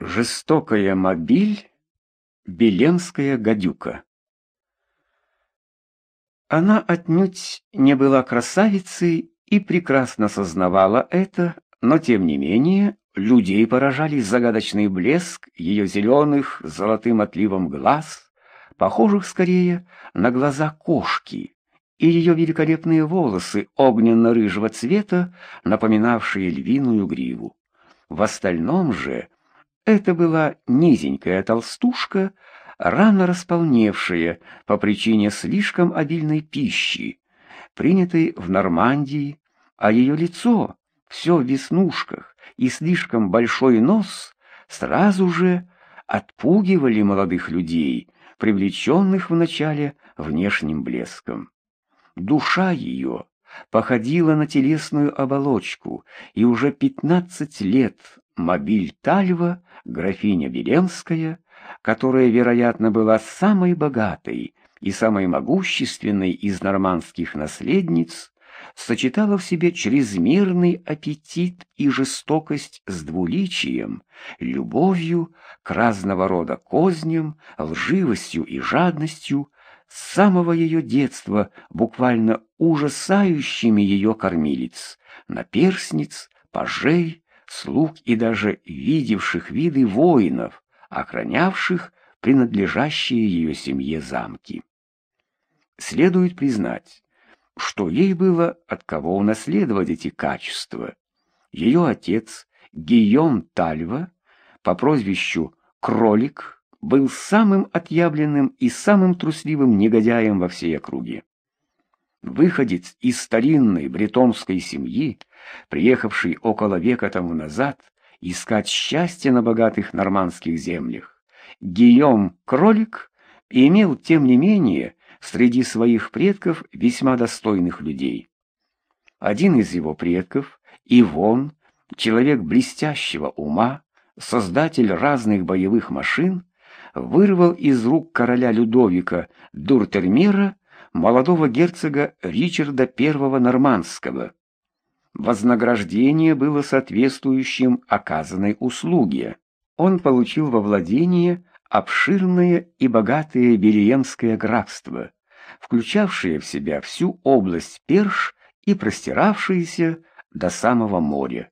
Жестокая мобиль, Белемская гадюка. Она отнюдь не была красавицей и прекрасно сознавала это, но тем не менее людей поражали загадочный блеск ее зеленых золотым отливом глаз, похожих скорее на глаза кошки, и ее великолепные волосы огненно-рыжего цвета, напоминавшие львиную гриву. В остальном же это была низенькая толстушка, рано располневшая по причине слишком обильной пищи, принятой в Нормандии, а ее лицо, все в веснушках и слишком большой нос, сразу же отпугивали молодых людей, привлеченных вначале внешним блеском. Душа ее походила на телесную оболочку, и уже пятнадцать лет Мобиль Тальва, графиня Белемская, которая, вероятно, была самой богатой и самой могущественной из нормандских наследниц, сочетала в себе чрезмерный аппетит и жестокость с двуличием, любовью к разного рода козням, лживостью и жадностью, с самого ее детства буквально ужасающими ее кормилец, наперсниц, пажей, слуг и даже видевших виды воинов, охранявших принадлежащие ее семье замки. Следует признать, что ей было от кого унаследовать эти качества. Ее отец, Гийом Тальва, по прозвищу Кролик, был самым отъявленным и самым трусливым негодяем во всей округе. Выходец из старинной бретонской семьи, приехавший около века тому назад искать счастье на богатых нормандских землях, Гийом Кролик имел, тем не менее, среди своих предков весьма достойных людей. Один из его предков, Ивон, человек блестящего ума, создатель разных боевых машин, вырвал из рук короля Людовика Дуртермира молодого герцога Ричарда I Нормандского. Вознаграждение было соответствующим оказанной услуге. Он получил во владение обширное и богатое Бериемское графство, включавшее в себя всю область Перш и простиравшееся до самого моря.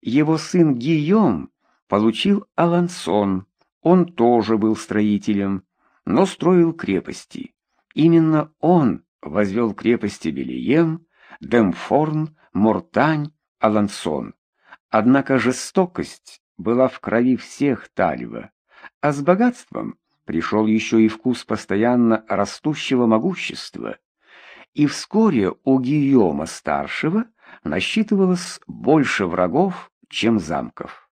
Его сын Гийом получил Алансон, он тоже был строителем, но строил крепости. Именно он возвел крепости Белием, Демфорн, Мортань, Алансон. Однако жестокость была в крови всех Тальва, а с богатством пришел еще и вкус постоянно растущего могущества. И вскоре у Гийома-старшего насчитывалось больше врагов, чем замков.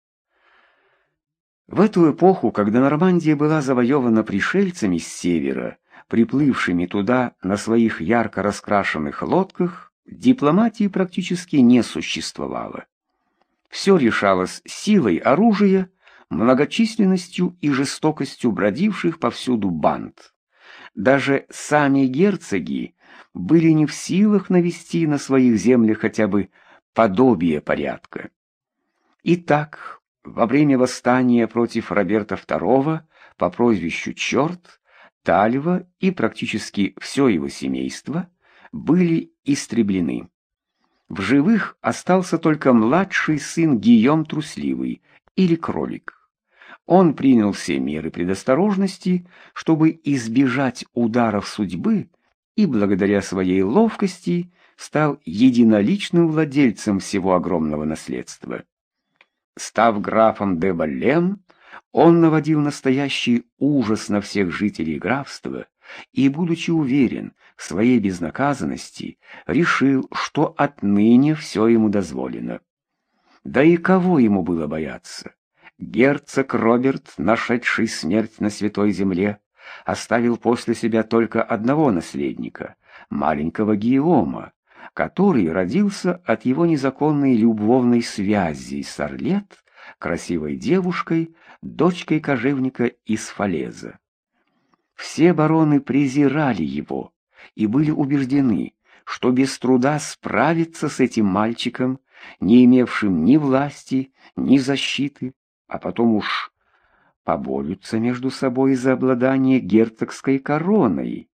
В эту эпоху, когда Нормандия была завоевана пришельцами с севера, приплывшими туда на своих ярко раскрашенных лодках, дипломатии практически не существовало. Все решалось силой оружия, многочисленностью и жестокостью бродивших повсюду банд. Даже сами герцоги были не в силах навести на своих землях хотя бы подобие порядка. Итак, во время восстания против Роберта II по прозвищу Черт Тальва и практически все его семейство были истреблены. В живых остался только младший сын Гийом Трусливый, или Кролик. Он принял все меры предосторожности, чтобы избежать ударов судьбы, и благодаря своей ловкости стал единоличным владельцем всего огромного наследства. Став графом де Баллем, он наводил настоящий ужас на всех жителей графства и, будучи уверен в своей безнаказанности, решил, что отныне все ему дозволено. Да и кого ему было бояться? Герцог Роберт, нашедший смерть на святой земле, оставил после себя только одного наследника, маленького Гиома, который родился от его незаконной любовной связи с Орлет, красивой девушкой, дочкой кожевника из Фалеза. Все бароны презирали его и были убеждены, что без труда справиться с этим мальчиком, не имевшим ни власти, ни защиты. а потом уж поборются между собой за обладание герцогской короной.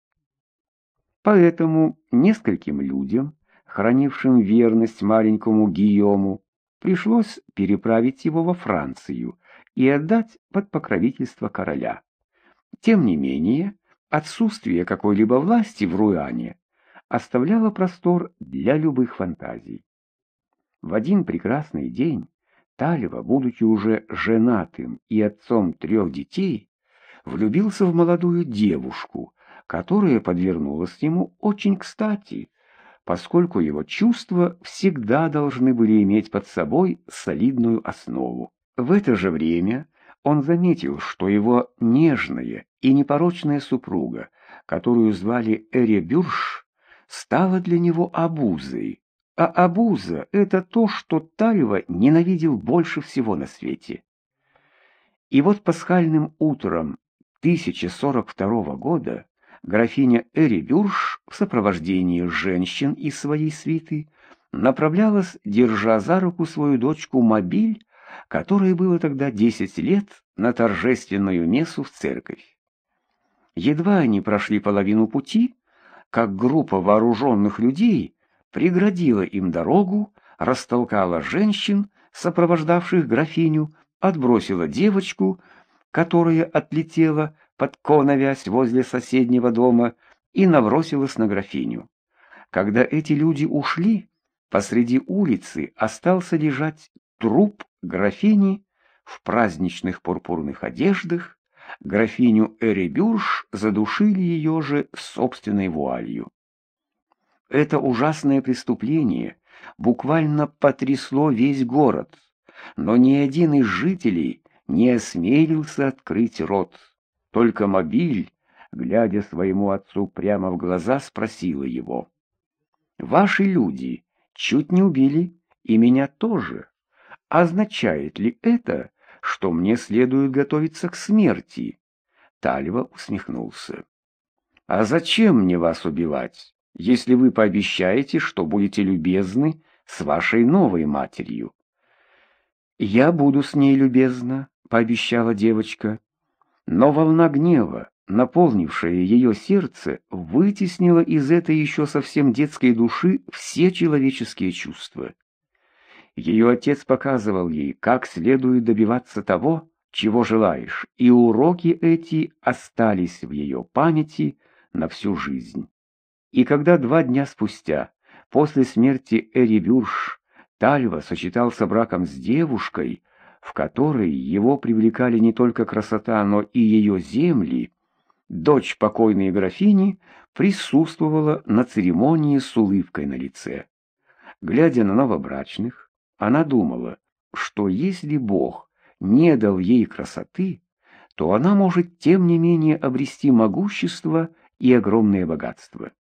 Поэтому нескольким людям, хранившим верность маленькому Гийому, пришлось переправить его во Францию и отдать под покровительство короля. Тем не менее, отсутствие какой-либо власти в Руане оставляло простор для любых фантазий. В один прекрасный день Талева, будучи уже женатым и отцом трех детей, влюбился в молодую девушку, которая подвернулась ему очень кстати, поскольку его чувства всегда должны были иметь под собой солидную основу. В это же время он заметил, что его нежная и непорочная супруга, которую звали Эребюрш, стала для него обузой, а обуза — это то, что Таева ненавидел больше всего на свете. И вот пасхальным утром 1042 года графиня Эребюрш в сопровождении женщин из своей свиты направлялась, держа за руку свою дочку Мобиль, которой было тогда 10 лет, на торжественную мессу в церковь. Едва они прошли половину пути, как группа вооруженных людей преградила им дорогу, растолкала женщин, сопровождавших графиню, отбросила девочку, которая отлетела под коновязь возле соседнего дома и набросилась на графиню. Когда эти люди ушли, посреди улицы остался лежать труп графини в праздничных пурпурных одеждах, графиню Эребюрш задушили ее же собственной вуалью. Это ужасное преступление буквально потрясло весь город, но ни один из жителей не осмелился открыть рот. Только мобиль, глядя своему отцу прямо в глаза, спросила его. «Ваши люди чуть не убили, и меня тоже. Означает ли это, что мне следует готовиться к смерти?» Тальва усмехнулся. «А зачем мне вас убивать? если вы пообещаете, что будете любезны с вашей новой матерью. «Я буду с ней любезна», — пообещала девочка. Но волна гнева, наполнившая ее сердце, вытеснила из этой еще совсем детской души все человеческие чувства. Ее отец показывал ей, как следует добиваться того, чего желаешь, и уроки эти остались в ее памяти на всю жизнь. И когда два дня спустя, после смерти Эри Бюрш, Тальва сочетался браком с девушкой, в которой его привлекали не только красота, но и ее земли, дочь покойной графини присутствовала на церемонии с улыбкой на лице. Глядя на новобрачных, она думала, что если Бог не дал ей красоты, то она может тем не менее обрести могущество и огромное богатство.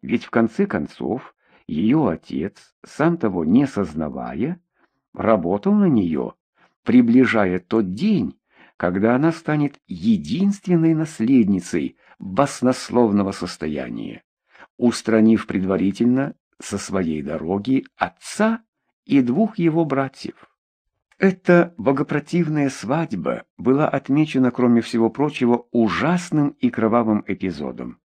Ведь в конце концов ее отец, сам того не сознавая, работал на нее, приближая тот день, когда она станет единственной наследницей баснословного состояния, устранив предварительно со своей дороги отца и двух его братьев. Эта богопротивная свадьба была отмечена, кроме всего прочего, ужасным и кровавым эпизодом.